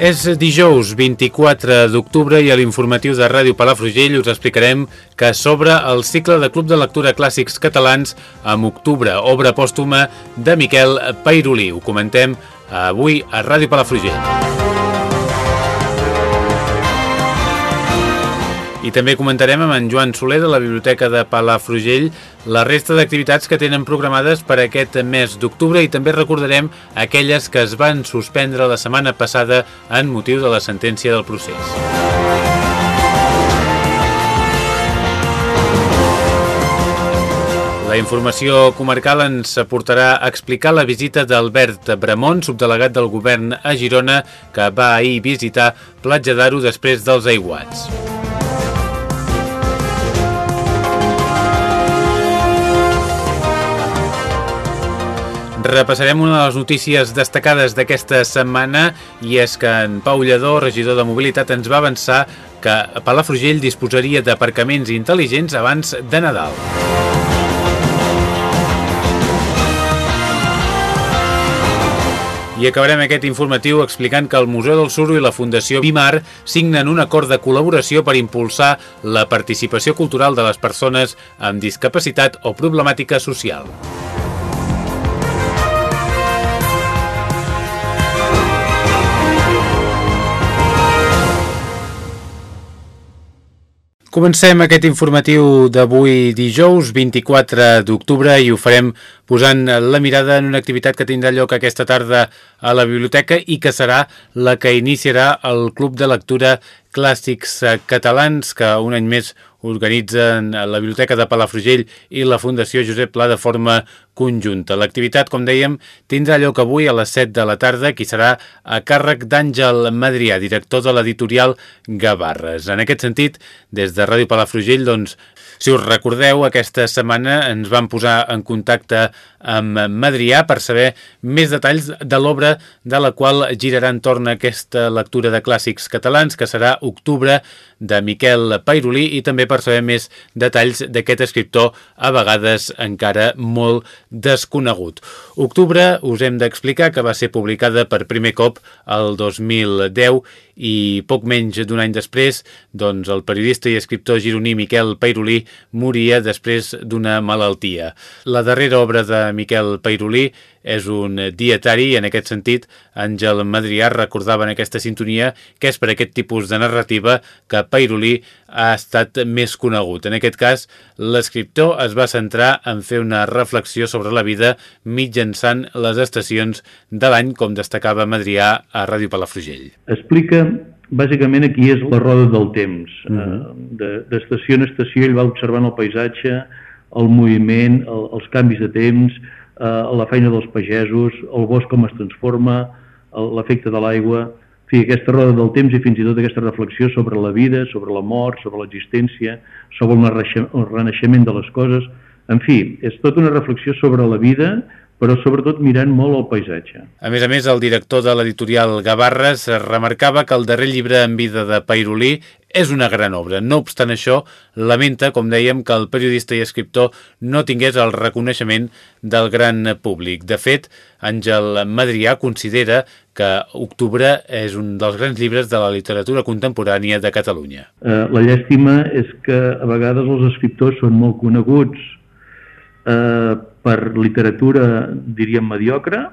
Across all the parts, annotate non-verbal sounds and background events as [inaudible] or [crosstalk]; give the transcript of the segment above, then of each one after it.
És dijous 24 d'octubre i a l'informatiu de Ràdio Palafrugell us explicarem que s'obre el cicle de Club de Lectura Clàssics Catalans amb octubre, obra pòstuma de Miquel Pairolí. Ho comentem avui a Ràdio Palafrugell. I també comentarem amb en Joan Soler de la Biblioteca de Palafrugell la resta d'activitats que tenen programades per aquest mes d'octubre i també recordarem aquelles que es van suspendre la setmana passada en motiu de la sentència del procés. La informació comarcal ens portarà a explicar la visita d'Albert Bramont, subdelegat del govern a Girona, que va ahir visitar Platja d'Aro després dels aiguats. Repassarem una de les notícies destacades d'aquesta setmana i és que en Pau Lledó, regidor de Mobilitat, ens va avançar que Palafrugell disposaria d'aparcaments intel·ligents abans de Nadal. I acabarem aquest informatiu explicant que el Museu del Suro i la Fundació Bimar signen un acord de col·laboració per impulsar la participació cultural de les persones amb discapacitat o problemàtica social. Comencem aquest informatiu d'avui dijous 24 d'octubre i ho farem posant la mirada en una activitat que tindrà lloc aquesta tarda a la biblioteca i que serà la que iniciarà el Club de Lectura Clàssics Catalans que un any més organitzen la Biblioteca de Palafrugell i la Fundació Josep Pla de forma conjunta. L'activitat, com dèiem, tindrà lloc avui a les 7 de la tarda, qui serà a càrrec d'Àngel Madrià, director de l'editorial Gavarres. En aquest sentit, des de Ràdio Palafrugell, doncs, si us recordeu, aquesta setmana ens vam posar en contacte amb Madrià per saber més detalls de l'obra de la qual girarà entorn aquesta lectura de clàssics catalans, que serà Octubre, de Miquel Pairolí, i també per saber més detalls d'aquest escriptor, a vegades encara molt desconegut. Octubre, us hem d'explicar que va ser publicada per primer cop el 2010 i poc menys d'un any després, doncs el periodista i escriptor gironí Miquel Pairolí moria després d'una malaltia. La darrera obra de Miquel Pairolí és un dietari i en aquest sentit Àngel Madrià recordava en aquesta sintonia que és per aquest tipus de narrativa que Pairolí ha estat més conegut. En aquest cas, l'escriptor es va centrar en fer una reflexió sobre la vida mitjançant les estacions de l'any, com destacava Madrià a Ràdio Palafrugell. Explica bàsicament aquí és la roda del temps. Uh -huh. D'estació en estació ell va observant el paisatge, el moviment, el, els canvis de temps, eh, la feina dels pagesos, el bosc com es transforma, l'efecte de l'aigua, en fi, aquesta roda del temps i fins i tot aquesta reflexió sobre la vida, sobre la mort, sobre l'existència, sobre el renaixement de les coses, en fi, és tota una reflexió sobre la vida, però sobretot mirant molt el paisatge. A més a més, el director de l'editorial Gavarres remarcava que el darrer llibre en vida de Pairolí és una gran obra. No obstant això, lamenta, com dèiem, que el periodista i escriptor no tingués el reconeixement del gran públic. De fet, Àngel Madrià considera que Octubre és un dels grans llibres de la literatura contemporània de Catalunya. Eh, la llàstima és que a vegades els escriptors són molt coneguts eh, per literatura, diríem, mediocre,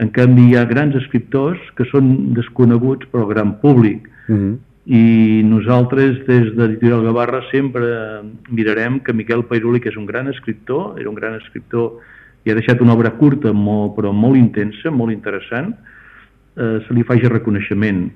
en canvi hi ha grans escriptors que són desconeguts pel gran públic. Mm -hmm i nosaltres des de l'editorial Gavarra sempre mirarem que Miquel Pairuli, que és un gran escriptor, era un gran escriptor i ha deixat una obra curta molt, però molt intensa, molt interessant, eh, se li faci reconeixement.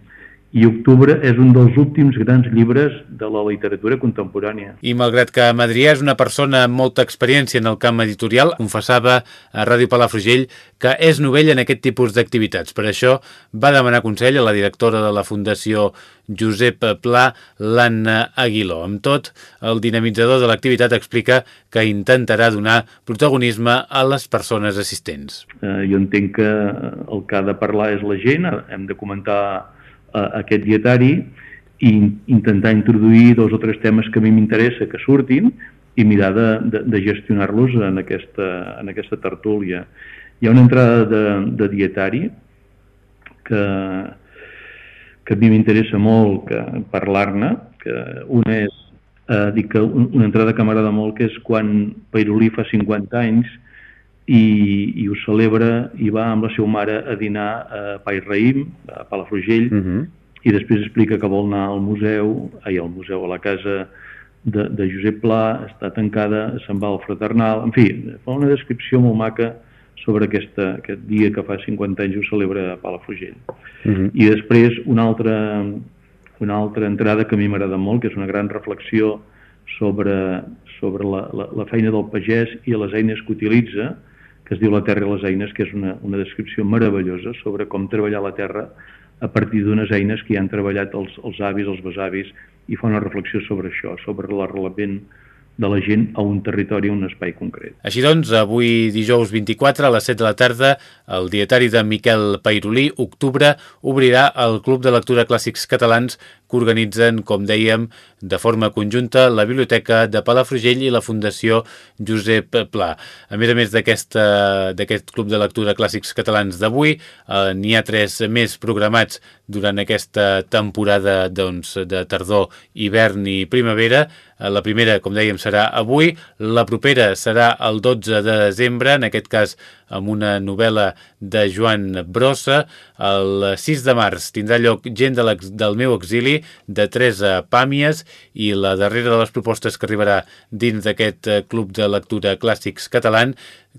I Octubre és un dels últims grans llibres de la literatura contemporània. I malgrat que Madrià és una persona amb molta experiència en el camp editorial, confessava a Ràdio Palafrugell que és novell en aquest tipus d'activitats. Per això va demanar consell a la directora de la Fundació Josep Pla, l'Anna Aguiló. Amb tot, el dinamitzador de l'activitat explica que intentarà donar protagonisme a les persones assistents. Eh, jo entenc que el que ha de parlar és la gent, hem de comentar eh, aquest dietari i intentar introduir dos o tres temes que a mi m'interessa que surtin i mirar de, de, de gestionar-los en, aquesta, en aquesta tertúlia. Hi ha una entrada de, de dietari que, que a mi m'interessa molt parlar-ne, que una és, eh, dic que una entrada que m'agrada molt, que és quan Pairolí fa 50 anys i, i ho celebra i va amb la seva mare a dinar a Pai Raïm, a Palafrugell, uh mhm. -huh. i després explica que vol anar al museu, ai, al museu, a la casa de, de Josep Pla, està tancada, se'n va al fraternal, en fi, fa una descripció molt maca sobre aquesta, aquest dia que fa 50 anys ho celebra a Palafrugell. Uh mhm. -huh. I després una altra, una altra entrada que a mi m'agrada molt, que és una gran reflexió sobre, sobre la, la, la feina del pagès i les eines que utilitza, que es diu La terra i les eines, que és una, una descripció meravellosa sobre com treballar la terra a partir d'unes eines que hi han treballat els, els avis, els besavis, i fa una reflexió sobre això, sobre l'arrelament de la gent a un territori, a un espai concret. Així doncs, avui dijous 24 a les 7 de la tarda, el dietari de Miquel Pairolí, octubre, obrirà el Club de Lectura Clàssics Catalans que organitzen, com dèiem, de forma conjunta la Biblioteca de Palafrugell i la Fundació Josep Pla. A més a més d'aquest Club de Lectura Clàssics Catalans d'avui, eh, n'hi ha tres més programats durant aquesta temporada doncs, de tardor, hivern i primavera. Eh, la primera, com dèiem, serà avui, la propera serà el 12 de desembre, en aquest cas amb una novel·la de Joan Brossa. El 6 de març tindrà lloc Gent de del meu exili, de Teresa Pàmies, i la darrera de les propostes que arribarà dins d'aquest eh, Club de Lectura Clàssics català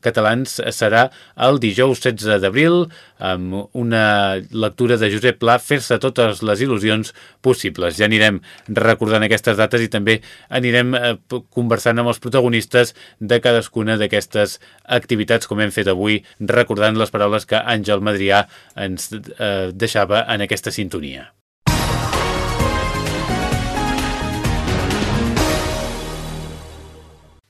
catalans serà el dijous 16 d'abril amb una lectura de Josep Pla fer-se totes les il·lusions possibles. Ja anirem recordant aquestes dates i també anirem eh, conversant amb els protagonistes de cadascuna d'aquestes activitats com hem fet avui recordant les paraules que Àngel Madrià ens eh, deixava en aquesta sintonia.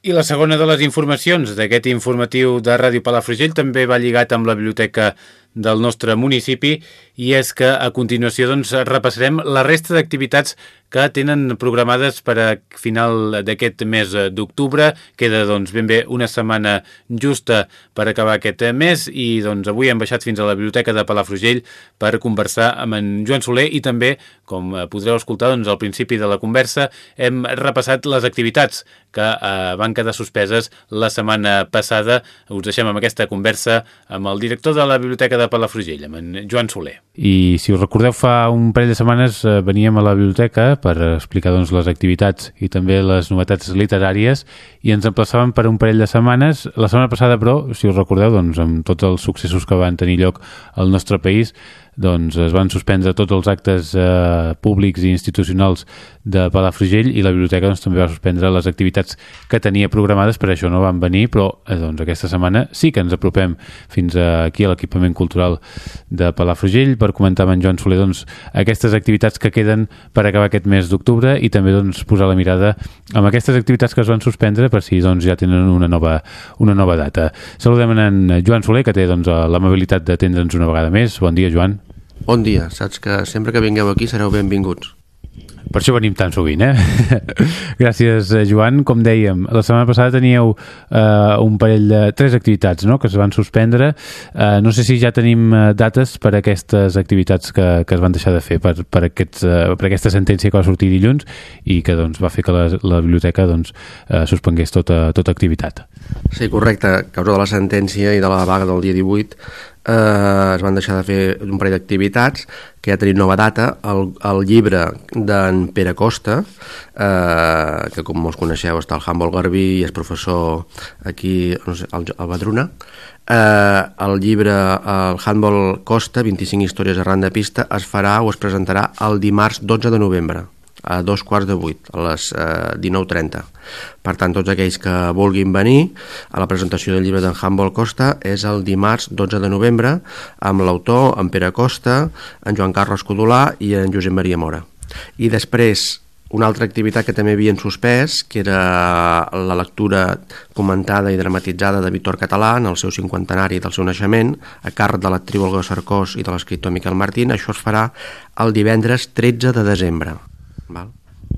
I la segona de les informacions d'aquest informatiu de Ràdio Palafrugell també va lligat amb la biblioteca del nostre municipi i és que a continuació doncs, repassarem la resta d'activitats que tenen programades per a final d'aquest mes d'octubre. Queda doncs, ben bé una setmana justa per acabar aquest mes i doncs, avui hem baixat fins a la biblioteca de Palafrugell per conversar amb en Joan Soler i també, com podreu escoltar doncs, al principi de la conversa, hem repassat les activitats que eh, van quedar suspeses la setmana passada. Us deixem amb aquesta conversa amb el director de la biblioteca de Palafrugell, amb en Joan Soler. I si us recordeu, fa un parell de setmanes eh, veníem a la biblioteca per explicar doncs, les activitats i també les novetats literàries i ens emplaçàvem per un parell de setmanes. La setmana passada, però, si us recordeu, doncs, amb tots els successos que van tenir lloc al nostre país, doncs es van suspendre tots els actes eh, públics i institucionals de Palafrugell i la biblioteca doncs, també va suspendre les activitats que tenia programades, per això no van venir, però eh, doncs, aquesta setmana sí que ens apropem fins aquí a l'equipament cultural de Palafrugell per comentar amb en Joan Soler doncs, aquestes activitats que queden per acabar aquest mes d'octubre i també doncs, posar la mirada amb aquestes activitats que es van suspendre per si doncs, ja tenen una nova, una nova data. Saludem en Joan Soler, que té doncs, l'amabilitat d'atendre'ns una vegada més. Bon dia, Joan. Bon dia, saps que sempre que vingueu aquí sereu benvinguts. Per això venim tan sovint, eh? [laughs] Gràcies, eh, Joan. Com dèiem, la setmana passada teníeu eh, un parell de... tres activitats no? que es van suspendre. Eh, no sé si ja tenim eh, dates per a aquestes activitats que, que es van deixar de fer, per, per, aquests, eh, per aquesta sentència que va sortir dilluns i que doncs, va fer que la, la biblioteca doncs, eh, suspengués tota, tota activitat. Sí, correcte. A causa de la sentència i de la vaga del dia 18 eh, es van deixar de fer un parell d'activitats que ja tenim nova data, el, el llibre d'en Pere Costa, eh, que com molts coneixeu està al Humboldt Garbí i és professor aquí no sé, al, al Badruna, eh, el llibre el Handball Costa, 25 històries arran de pista, es farà o es presentarà el dimarts 12 de novembre a dos quarts de vuit, a les eh, 19.30. Per tant, tots aquells que vulguin venir a la presentació del llibre d'en Humboldt Costa és el dimarts 12 de novembre amb l'autor, en Pere Costa, en Joan Carles Codolà i en Josep Maria Mora. I després, una altra activitat que també havien suspès, que era la lectura comentada i dramatitzada de Víctor Català en el seu cinquantenari del seu naixement, a càrrec de l'actriu Olga Sarcós i de l'escriptor Miquel Martín. Això es farà el divendres 13 de desembre. Val?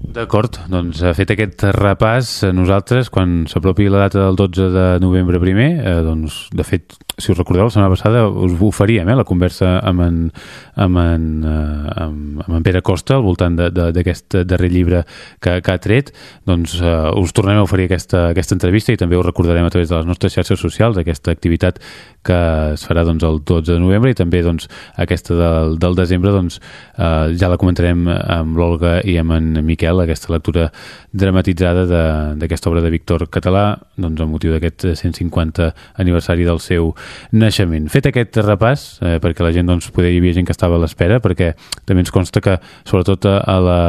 D'acord, doncs fet aquest repàs, nosaltres, quan s'apropi la data del 12 de novembre primer, eh, doncs, de fet, si us recordeu, la setmana passada us oferíem eh, la conversa amb en, amb, en, eh, amb, amb en Pere Costa al voltant d'aquest darrer llibre que, que ha tret, doncs eh, us tornem a oferir aquesta, aquesta entrevista i també us recordarem a través de les nostres xarxes socials aquesta activitat que es farà doncs, el 12 de novembre i també doncs, aquesta del, del desembre doncs, eh, ja la comentarem amb l'Olga i amb en Miquel, aquesta lectura dramatitzada d'aquesta obra de Víctor Català doncs, amb motiu d'aquest 150 aniversari del seu naixement. Fet aquest repàs, eh, perquè la gent doncs, poder hi havia gent que estava a l'espera, perquè també ens consta que sobretot a la,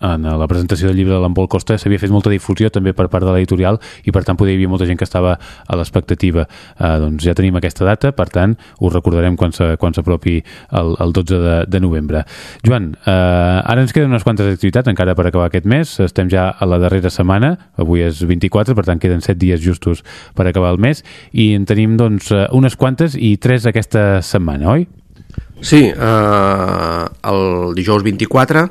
en la presentació del llibre de l'Empol Costa s'havia fet molta difusió també per part de l'editorial i per tant poder hi havia molta gent que estava a l'expectativa. Eh, doncs ja tenim aquesta data, per tant us recordarem quan s'apropi el, el 12 de, de novembre. Joan, eh, ara ens queden unes quantes activitats encara per acabar aquest mes, estem ja a la darrera setmana, avui és 24, per tant queden 7 dies justos per acabar el mes i en tenim doncs eh, unes quantes i tres aquesta setmana, oi? Sí, eh, el dijous 24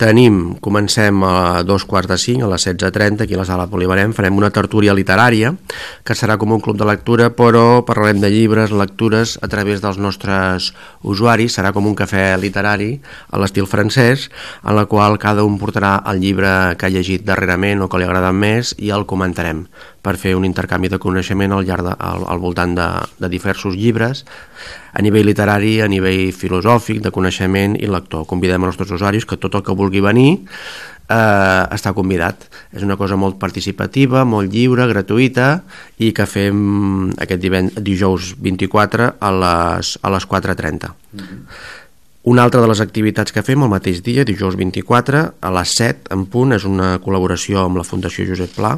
tenim, comencem a dos quarts de cinc, a les 16.30, aquí a la sala Polivarem, farem una tertúlia literària, que serà com un club de lectura, però parlarem de llibres, lectures, a través dels nostres usuaris, serà com un cafè literari a l'estil francès, en la qual cada un portarà el llibre que ha llegit darrerament o que li agrada més i el comentarem per fer un intercanvi de coneixement al, llarg de, al, al voltant de, de diversos llibres a nivell literari, a nivell filosòfic, de coneixement i lector. Convidem els nostres usuaris que tot el que vulgui venir eh, està convidat. És una cosa molt participativa, molt lliure, gratuïta i que fem aquest dijous 24 a les, a les 4.30. Mm -hmm. Una altra de les activitats que fem el mateix dia, dijous 24, a les 7 en punt, és una col·laboració amb la Fundació Josep Pla,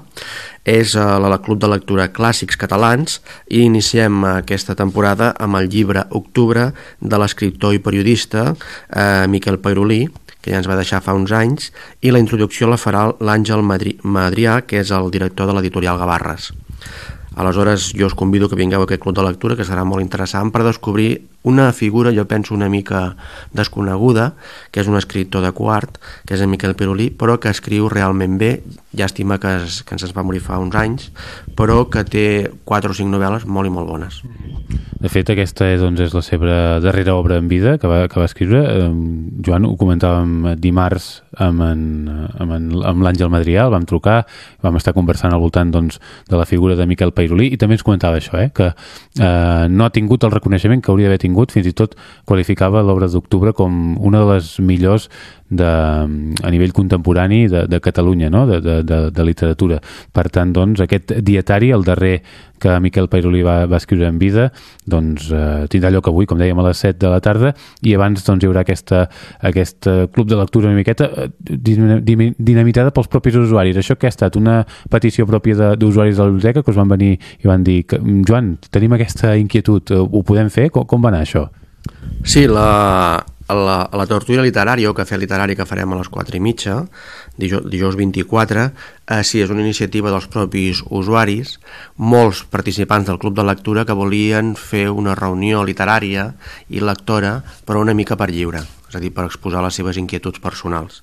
és eh, la Club de Lectura Clàssics Catalans i iniciem aquesta temporada amb el llibre Octubre de l'escriptor i periodista eh, Miquel Pairolí, que ja ens va deixar fa uns anys, i la introducció la farà l'Àngel Madrià, que és el director de l'editorial Gavarres. Aleshores, jo us convido que vingueu a aquest club de lectura, que serà molt interessant per descobrir una figura, jo penso, una mica desconeguda, que és un escriptor de quart, que és en Miquel Pirulí, però que escriu realment bé, llàstima que, es, que ens va morir fa uns anys, però que té quatre o cinc novel·les molt i molt bones. De fet, aquesta és, doncs, és la seva darrera obra en vida que va, que va escriure. Joan, ho comentàvem dimarts amb, en, amb, en, amb l'Àngel Madrià, el vam trucar, vam estar conversant al voltant doncs, de la figura de Miquel Pairolí i també ens comentava això, eh, que eh, no ha tingut el reconeixement que hauria d'haver tingut tingut, fins i tot qualificava l'obra d'octubre com una de les millors de, a nivell contemporani de, de Catalunya, no? de, de, de, de literatura. Per tant, doncs, aquest dietari, el darrer que Miquel Pairolí va, va escriure en vida, doncs eh, tindrà lloc avui, com dèiem, a les 7 de la tarda, i abans doncs, hi haurà aquesta, aquest club de lectura una miqueta eh, dinamitada pels propis usuaris. Això que ha estat una petició pròpia d'usuaris de, de la biblioteca que us van venir i van dir que, Joan, tenim aquesta inquietud, ho podem fer? Com, com va anar això? Sí, la, a la, a la tortura literària o cafè literari que farem a les 4 i mitja, dijous, dijous 24, eh, sí, és una iniciativa dels propis usuaris, molts participants del Club de Lectura que volien fer una reunió literària i lectora, però una mica per lliure és a dir, per exposar les seves inquietuds personals.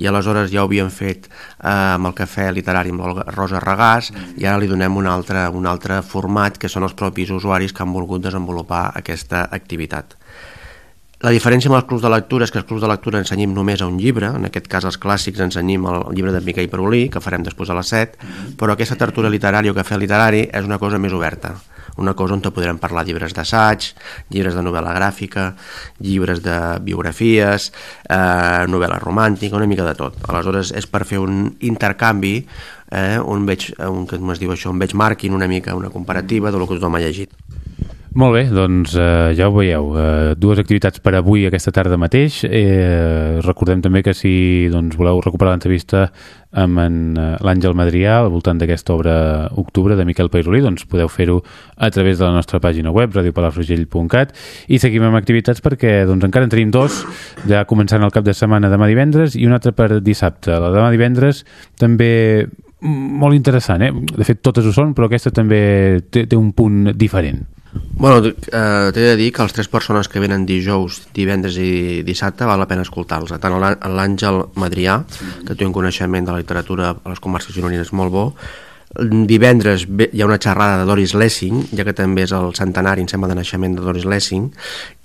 I aleshores ja ho havíem fet eh, amb el cafè literari amb la Rosa Regàs i ara li donem un altre, un altre format que són els propis usuaris que han volgut desenvolupar aquesta activitat. La diferència amb els clubs de lectura és que els clubs de lectura ensenyim només a un llibre, en aquest cas els clàssics ensenyim el llibre de Miquel Perolí, que farem després a les 7, però aquesta tertúlia literària o cafè literari és una cosa més oberta una cosa on te podrem parlar llibres d'assaig, llibres de novel·la gràfica, llibres de biografies, eh, novel·la romàntica, una mica de tot. Aleshores, és per fer un intercanvi eh, on veig, un, que es diu això, un veig marquin una mica una comparativa de lo que tothom ha llegit. Molt bé, doncs eh, ja ho veieu, eh, dues activitats per avui aquesta tarda mateix. Eh, recordem també que si doncs, voleu recuperar l'entrevista amb eh, l'Àngel Madrià al voltant d'aquesta obra Octubre de Miquel Pairolí, doncs podeu fer-ho a través de la nostra pàgina web, radiopalafrugell.cat i seguim amb activitats perquè doncs, encara en tenim dos, ja començant el cap de setmana demà divendres i un altre per dissabte. La demà divendres també molt interessant, eh? De fet, totes ho són, però aquesta també té, té un punt diferent. Bueno, eh, t'he de dir que les tres persones que venen dijous, divendres i dissabte val la pena escoltar-los. Tant l'Àngel Madrià, que té un coneixement de la literatura a les comarques gironines molt bo, divendres hi ha una xerrada de Doris Lessing, ja que també és el centenari, em sembla, de naixement de Doris Lessing,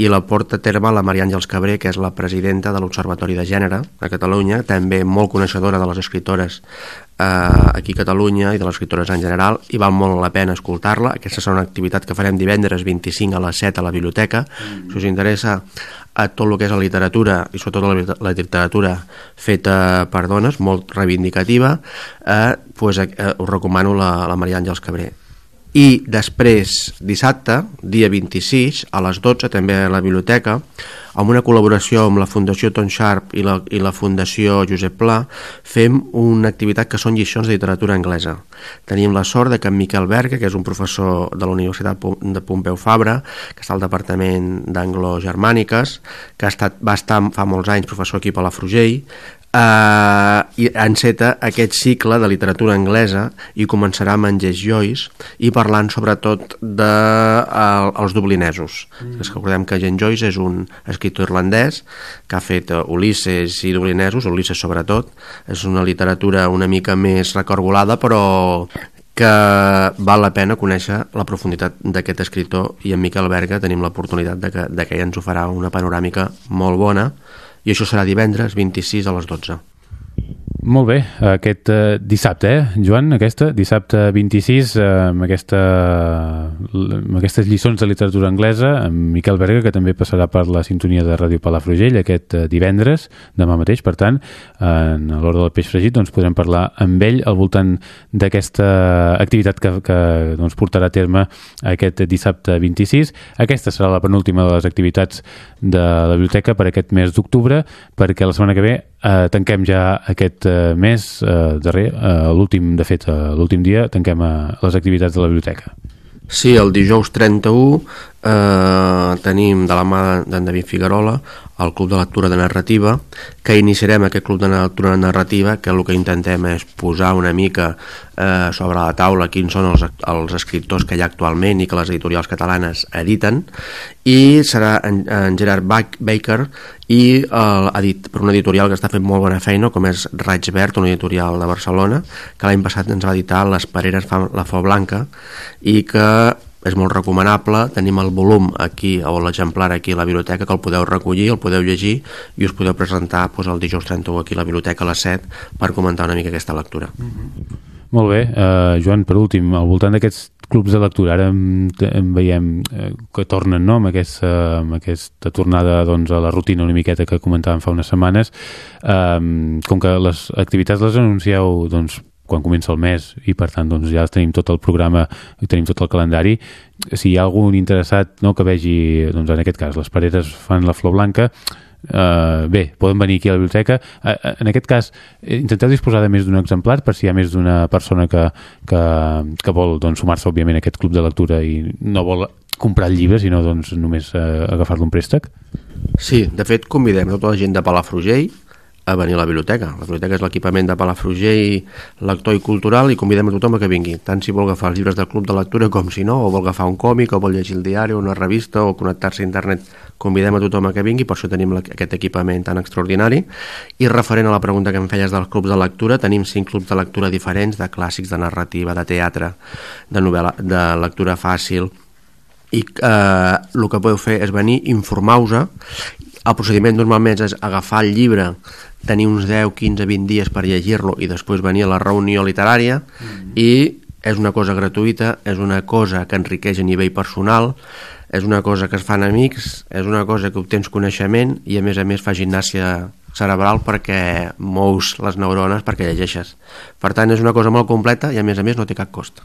i la porta a terme la Maria Àngels Cabré, que és la presidenta de l'Observatori de Gènere a Catalunya, també molt coneixedora de les escritores eh, aquí a Catalunya i de les escritores en general i val molt la pena escoltar-la. Aquesta serà una activitat que farem divendres 25 a les 7 a la biblioteca. Mm. Si us interessa a tot el que és la literatura i sobretot la, la literatura feta per dones, molt reivindicativa, eh, pues, eh, us recomano la, la Maria Àngels Cabré i després, dissabte, dia 26, a les 12, també a la biblioteca, amb una col·laboració amb la Fundació Ton Sharp i la, i la Fundació Josep Pla, fem una activitat que són lliçons de literatura anglesa. Tenim la sort de que en Miquel Berga, que és un professor de la Universitat de Pompeu Fabra, que està al Departament d'Anglo-Germàniques, que ha estat, va estar fa molts anys professor aquí a la Frugell, eh, i enceta aquest cicle de literatura anglesa i començarà amb en Jess Joyce i parlant sobretot dels de, els dublinesos. Mm. Es recordem que Jen Joyce és un escriptor irlandès que ha fet Ulisses i dublinesos, Ulisses sobretot. És una literatura una mica més recorgolada però que val la pena conèixer la profunditat d'aquest escriptor i en Miquel Berga tenim l'oportunitat de que, de que ell ens ho farà una panoràmica molt bona i això serà divendres 26 a les 12. Molt bé, aquest eh, dissabte, eh, Joan, aquesta, dissabte 26, eh, amb, aquesta, amb aquestes lliçons de literatura anglesa, amb Miquel Berga, que també passarà per la sintonia de Ràdio Palafrugell aquest eh, divendres, demà mateix, per tant, en l'hora del peix fregit, doncs podrem parlar amb ell al voltant d'aquesta activitat que, que doncs, portarà a terme aquest dissabte 26. Aquesta serà la penúltima de les activitats de la biblioteca per aquest mes d'octubre, perquè la setmana que ve eh, tanquem ja aquest eh, mes eh, darrer, eh, l'últim, de fet, eh, l'últim dia tanquem eh, les activitats de la biblioteca. Sí, el dijous 31 eh, tenim de la mà d'en David Figuerola el Club de Lectura de Narrativa, que iniciarem aquest Club de Lectura de Narrativa, que el que intentem és posar una mica eh, sobre la taula quins són els, els escriptors que hi ha actualment i que les editorials catalanes editen, i serà en, en Gerard Baker i eh, edit per una editorial que està fent molt bona feina, com és Raig Verd, una editorial de Barcelona, que l'any passat ens va editar Les Pareres fa la Fo Blanca, i que és molt recomanable, tenim el volum aquí o l'exemplar aquí a la biblioteca que el podeu recollir, el podeu llegir i us podeu presentar doncs, el dijous 31 aquí a la biblioteca a les 7 per comentar una mica aquesta lectura. Mm -hmm. Molt bé, uh, Joan, per últim, al voltant d'aquests clubs de lectura, ara en, en veiem eh, que tornen no, amb, aquesta, amb aquesta tornada doncs, a la rutina una miqueta que comentàvem fa unes setmanes, um, com que les activitats les anuncieu doncs, quan comença el mes i per tant doncs, ja tenim tot el programa i tenim tot el calendari. Si hi ha algun interessat no, que vegi doncs, en aquest cas les pareres fan la flor blanca Uh, bé, poden venir aquí a la biblioteca. Uh, en aquest cas, intenteu disposar de més d'un exemplar per si hi ha més d'una persona que, que, que vol doncs, sumar-se a aquest club de lectura i no vol comprar el llibre sinó doncs, només uh, agafar-lo un préstec. Sí, de fet convidem tota la gent de Palafrugell a venir a la biblioteca. La biblioteca és l'equipament de Palafrugell lector i cultural i convidem a tothom a que vingui, tant si vol agafar els llibres del club de lectura com si no, o vol agafar un còmic, o vol llegir el diari, una revista, o connectar-se a internet. Convidem a tothom a que vingui, per això tenim aquest equipament tan extraordinari. I referent a la pregunta que em feies dels clubs de lectura, tenim cinc clubs de lectura diferents, de clàssics, de narrativa, de teatre, de novel·la, de lectura fàcil, i eh, el que podeu fer és venir, informar-vos el procediment normalment és agafar el llibre, tenir uns 10, 15, 20 dies per llegir-lo i després venir a la reunió literària mm. i és una cosa gratuïta, és una cosa que enriqueix a nivell personal, és una cosa que es fan amics, és una cosa que obtens coneixement i a més a més fa gimnàsia cerebral perquè mous les neurones perquè llegeixes. Per tant, és una cosa molt completa i a més a més no té cap cost.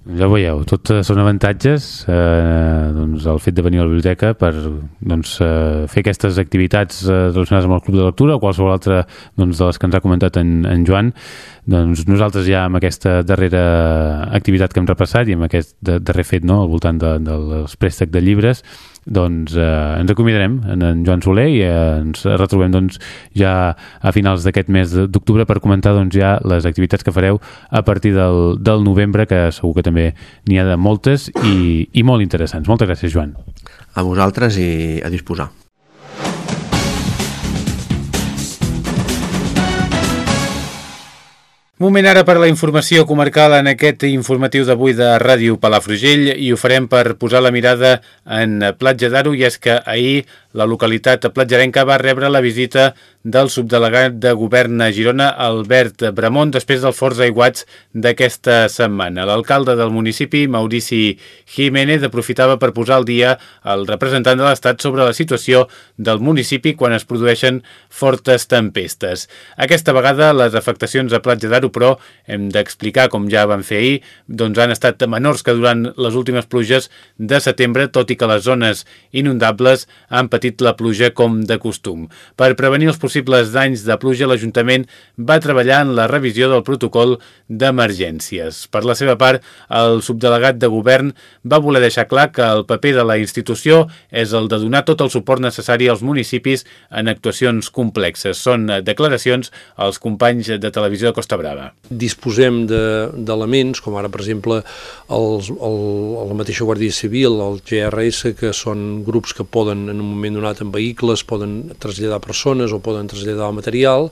Ja veieu, tot són avantatges eh, doncs el fet de venir a la biblioteca per doncs, eh, fer aquestes activitats eh, relacionades amb el club de lectura o qualsevol altra doncs, de les que ens ha comentat en, en Joan doncs nosaltres ja amb aquesta darrera activitat que hem repassat i amb aquest darrer fet no, al voltant de, dels préstecs de llibres doncs eh, ens acomiadarem en, en Joan Soler i eh, ens retrobem doncs, ja a finals d'aquest mes d'octubre per comentar doncs, ja les activitats que fareu a partir del, del novembre, que segur que també n'hi ha de moltes i, i molt interessants. Moltes gràcies, Joan. A vosaltres i a disposar. Moment ara per la informació comarcal en aquest informatiu d'avui de Ràdio Palafrugell i ho farem per posar la mirada en Platja d'Aro i és que ahir la localitat platjarenca va rebre la visita del subdelegat de govern a Girona, Albert Bramont, després dels forts aiguats d'aquesta setmana. L'alcalde del municipi, Maurici Jiménez, aprofitava per posar al dia el representant de l'Estat sobre la situació del municipi quan es produeixen fortes tempestes. Aquesta vegada les afectacions a Platja d'Aro, però, hem d'explicar, com ja van fer ahir, doncs han estat menors que durant les últimes pluges de setembre, tot i que les zones inundables han patit la pluja com de costum. Per prevenir els possibles danys de pluja, l'Ajuntament va treballar en la revisió del protocol d'emergències. Per la seva part, el subdelegat de govern va voler deixar clar que el paper de la institució és el de donar tot el suport necessari als municipis en actuacions complexes. Són declaracions als companys de televisió de Costa Brava. Disposem d'elements, de, com ara, per exemple, els, el, la mateixa Guàrdia Civil, el GRS, que són grups que poden en un moment moment donat en vehicles poden traslladar persones o poden traslladar el material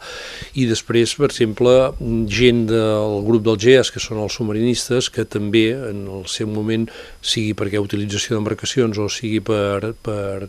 i després, per exemple, gent del grup del GEAS, que són els submarinistes, que també en el seu moment, sigui perquè utilització d'embarcacions o sigui per, per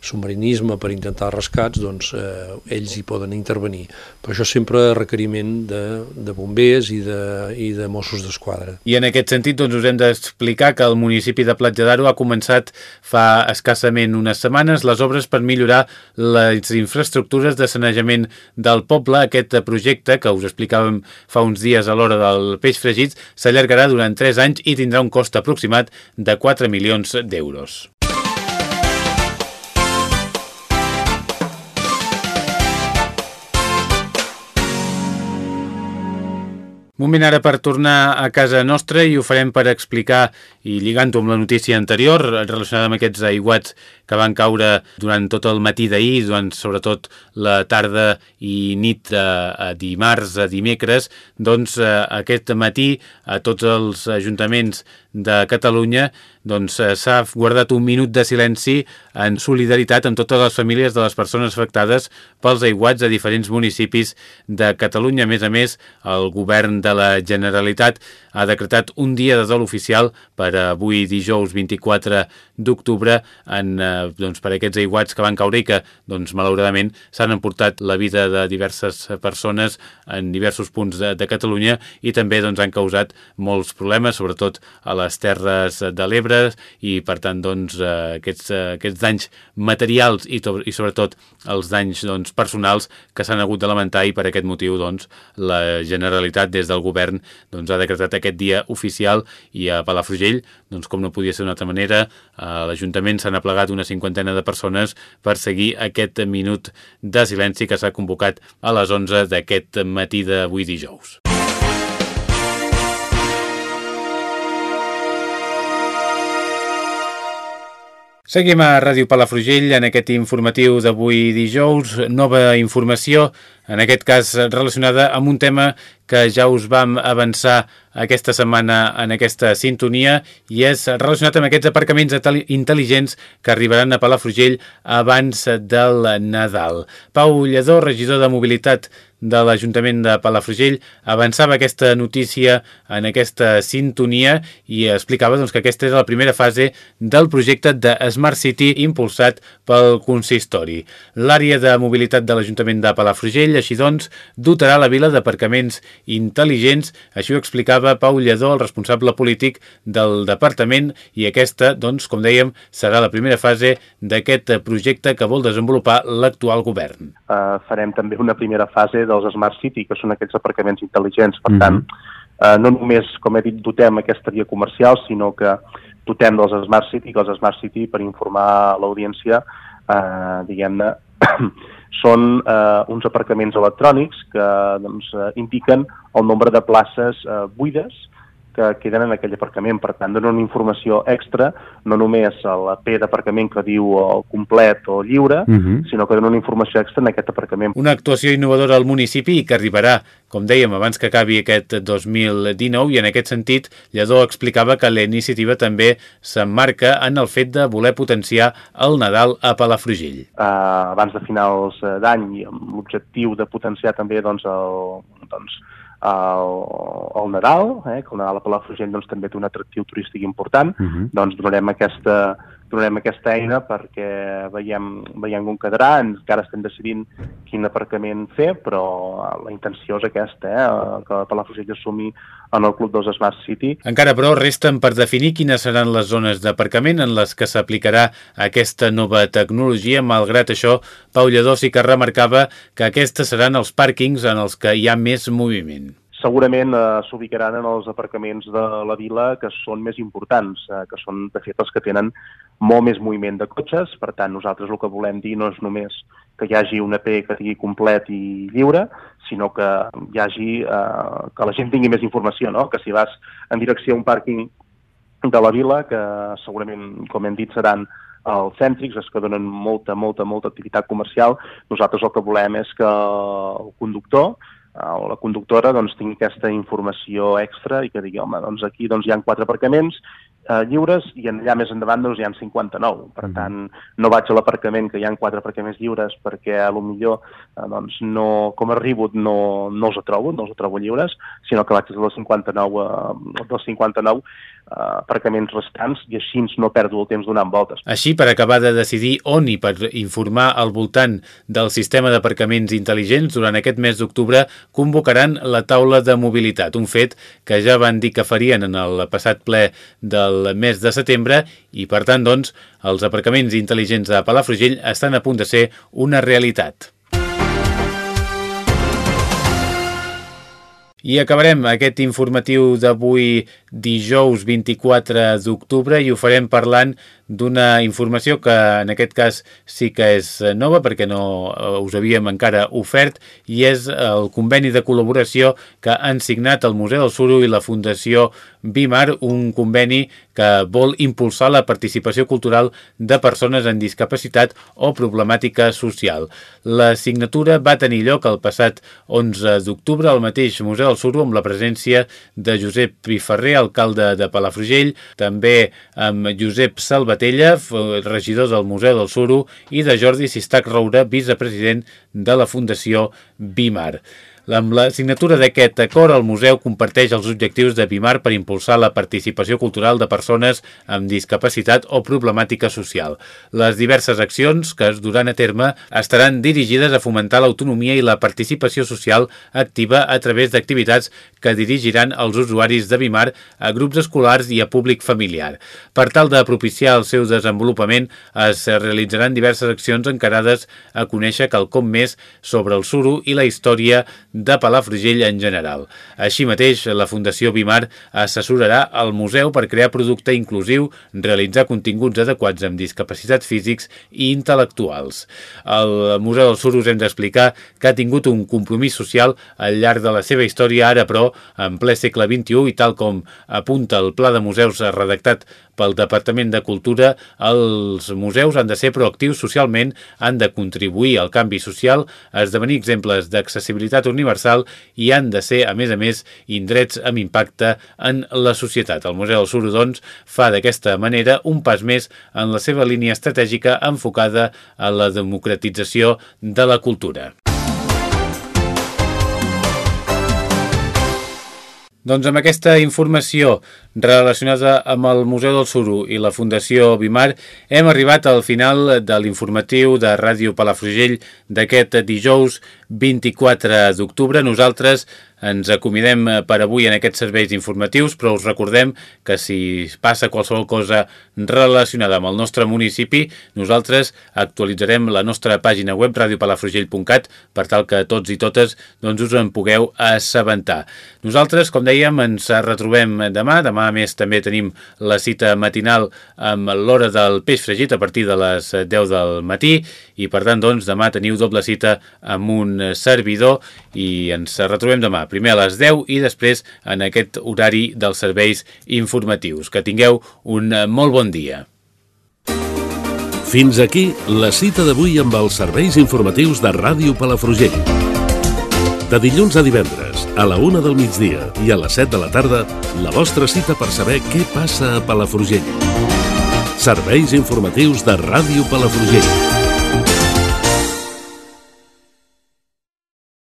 submarinisme per intentar rescats, doncs eh, ells hi poden intervenir. Però això sempre requeriment de, de bombers i de, i de Mossos d'Esquadra. I en aquest sentit doncs, us hem d'explicar que el municipi de Platja d'Aro ha començat fa escassament unes setmanes les obres per millorar les infraestructures de sanejament del poble. Aquest projecte, que us explicàvem fa uns dies a l'hora del peix fregit, s'allargarà durant 3 anys i tindrà un cost aproximat de 4 milions d'euros. Moment ara per tornar a casa nostra i ho farem per explicar i lligant-ho amb la notícia anterior relacionada amb aquests aiguats que van caure durant tot el matí d'ahir, durant sobretot la tarda i nit a, a dimarts, a dimecres, doncs a, aquest matí a tots els ajuntaments de Catalunya doncs eh, s'ha guardat un minut de silenci en solidaritat amb totes les famílies de les persones afectades pels aiguats de diferents municipis de Catalunya. A més a més, el govern de la Generalitat ha decretat un dia de dol oficial per avui dijous 24 d'octubre eh, doncs, per aquests aiguats que van caure i que doncs, malauradament s'han emportat la vida de diverses persones en diversos punts de, de Catalunya i també doncs, han causat molts problemes, sobretot a les Terres de l'Ebre i per tant doncs, eh, aquests, eh, aquests danys materials i, i sobretot els danys doncs, personals que s'han hagut de lamentar i per aquest motiu doncs, la Generalitat des del govern doncs, ha decretat aquest dia oficial i a Palafrugell, doncs, com no podia ser d'una altra manera, a l'Ajuntament s'han aplegat una cinquantena de persones per seguir aquest minut de silenci que s'ha convocat a les 11 d'aquest matí d'avui dijous. Seguim a Ràdio Palafrugell en aquest informatiu d'avui dijous. Nova informació en aquest cas relacionada amb un tema que ja us vam avançar aquesta setmana en aquesta sintonia i és relacionat amb aquests aparcaments intel·ligents que arribaran a Palafrugell abans del Nadal. Pau Lledó, regidor de Mobilitat de l'Ajuntament de Palafrugell avançava aquesta notícia en aquesta sintonia i explicava doncs, que aquesta és la primera fase del projecte de Smart City impulsat pel consistori. L'àrea de mobilitat de l'Ajuntament de Palafrugell, així doncs, dotarà la vila d'aparcaments intel·ligents, així ho explicava Pau Lledó, el responsable polític del departament, i aquesta, doncs, com dèiem, serà la primera fase d'aquest projecte que vol desenvolupar l'actual govern. Uh, farem també una primera fase dels Smart City, que són aquests aparcaments intel·ligents. Per mm -hmm. tant, eh, no només, com he dit, dotem aquesta via comercial, sinó que dotem dels Smart City, que els Smart City, per informar l'audiència, eh, diguem-ne, [clears throat] són eh, uns aparcaments electrònics que doncs, eh, indiquen el nombre de places eh, buides que queden en aquell aparcament. Per tant, donen una informació extra, no només a la P d'aparcament que diu el complet o lliure, uh mhm. -huh. sinó que donen una informació extra en aquest aparcament. Una actuació innovadora al municipi que arribarà, com dèiem, abans que acabi aquest 2019 i en aquest sentit Lledó explicava que la iniciativa també s'emmarca en el fet de voler potenciar el Nadal a Palafrugell. Uh, abans de finals d'any, amb l'objectiu de potenciar també doncs, el, doncs, el, el Nadal, eh, que el Nadal a Palafrugell doncs, també té un atractiu turístic important, uh mhm. -huh. doncs donarem aquesta, donarem aquesta eina perquè veiem, veiem com quedarà, encara estem decidint quin aparcament fer, però la intenció és aquesta, eh, que Palafrugell assumi en el Club 2 Smart City. Encara, però, resten per definir quines seran les zones d'aparcament en les que s'aplicarà aquesta nova tecnologia. Malgrat això, Pau Lledó sí que remarcava que aquests seran els pàrquings en els que hi ha més moviment segurament eh, s'ubicaran en els aparcaments de la vila que són més importants, eh, que són, de fet, els que tenen molt més moviment de cotxes. Per tant, nosaltres el que volem dir no és només que hi hagi un EP que sigui complet i lliure, sinó que hi hagi, eh, que la gent tingui més informació, no? que si vas en direcció a un pàrquing de la vila, que segurament, com hem dit, seran els cèntrics, els que donen molta, molta, molta activitat comercial, nosaltres el que volem és que el conductor la conductora doncs, tingui aquesta informació extra i que digui, home, doncs aquí doncs, hi ha quatre aparcaments eh, lliures i allà més endavant doncs, hi ha 59. Per mm. tant, no vaig a l'aparcament que hi ha quatre aparcaments lliures perquè a lo millor eh, doncs, no, com a rebut no, no els trobo, no els trobo lliures, sinó que vaig a dels 59, eh, dels 59 eh, aparcaments restants i així no perdo el temps donant voltes. Així, per acabar de decidir on i per informar al voltant del sistema d'aparcaments intel·ligents, durant aquest mes d'octubre convocaran la taula de mobilitat, un fet que ja van dir que farien en el passat ple del mes de setembre i, per tant, doncs, els aparcaments intel·ligents de Palafrugell estan a punt de ser una realitat. I acabarem aquest informatiu d'avui dijous 24 d'octubre i ho farem parlant d'una informació que en aquest cas sí que és nova perquè no eh, us havíem encara ofert i és el conveni de col·laboració que han signat el Museu del Suro i la Fundació Bimar, un conveni que vol impulsar la participació cultural de persones amb discapacitat o problemàtica social. La signatura va tenir lloc el passat 11 d'octubre al mateix Museu del Suro amb la presència de Josep Piferrer, alcalde de Palafrugell, també amb Josep Salvatella, regidor del Museu del Suro, i de Jordi Sistac Roura, vicepresident de la Fundació Bimar. Amb la signatura d'aquest acord, el museu comparteix els objectius de BIMAR per impulsar la participació cultural de persones amb discapacitat o problemàtica social. Les diverses accions que es duran a terme estaran dirigides a fomentar l'autonomia i la participació social activa a través d'activitats que dirigiran els usuaris de BIMAR a grups escolars i a públic familiar. Per tal de propiciar el seu desenvolupament, es realitzaran diverses accions encarades a conèixer quelcom més sobre el suro i la història Palafrugell en general. Així mateix, la Fundació Bimar assessorarà el museu per crear producte inclusiu, realitzar continguts adequats amb discapacitats físics i intel·lectuals. El Museu del Sur us hem d'explicar que ha tingut un compromís social al llarg de la seva història, ara però, en ple segle XXI i tal com apunta el Pla de Museus redactat pel Departament de Cultura, els museus han de ser proactius socialment, han de contribuir al canvi social, esdevenir exemples d'accessibilitat universal i han de ser, a més a més, indrets amb impacte en la societat. El Museu del Suro, doncs, fa d'aquesta manera un pas més en la seva línia estratègica enfocada a la democratització de la cultura. Doncs amb aquesta informació relacionada amb el Museu del Suro i la Fundació Bimar hem arribat al final de l'informatiu de Ràdio Palafrugell d'aquest dijous 24 d'octubre. Nosaltres ens acomidem eh, per avui en aquests serveis informatius, però us recordem que si passa qualsevol cosa relacionada amb el nostre municipi, nosaltres actualitzarem la nostra pàgina web radiopalafrugell.cat per tal que tots i totes doncs, us en pugueu assabentar. Nosaltres, com dèiem, ens retrobem demà. Demà, a més, també tenim la cita matinal amb l'hora del peix fregit a partir de les 10 del matí i, per tant, doncs, demà teniu doble cita amb un servidor i ens retrobem demà primer a les 10 i després en aquest horari dels serveis informatius. Que tingueu un eh, molt bon dia. Fins aquí la cita d'avui amb els serveis informatius de Ràdio Palafrugell. De dilluns a divendres, a la una del migdia i a les 7 de la tarda, la vostra cita per saber què passa a Palafrugell. Serveis informatius de Ràdio Palafrugell.